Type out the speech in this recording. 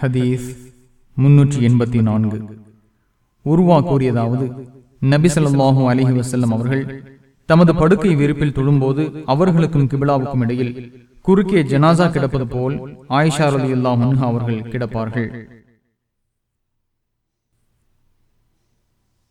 ஹதீஸ் முன்னூற்றி எண்பத்தி நான்கு. உருவா கூறியதாவது நபி அலிஹி வசல்லம் அவர்கள் தமது படுக்கை விரிப்பில் தொழும்போது அவர்களுக்கும் கிபிலாவுக்கும் இடையில் குறுக்கே ஜனாசா கிடப்பது போல் ஆயிஷா ரலியல்லாஹு அல்லாஹ் அவர்கள் கிடப்பார்கள்.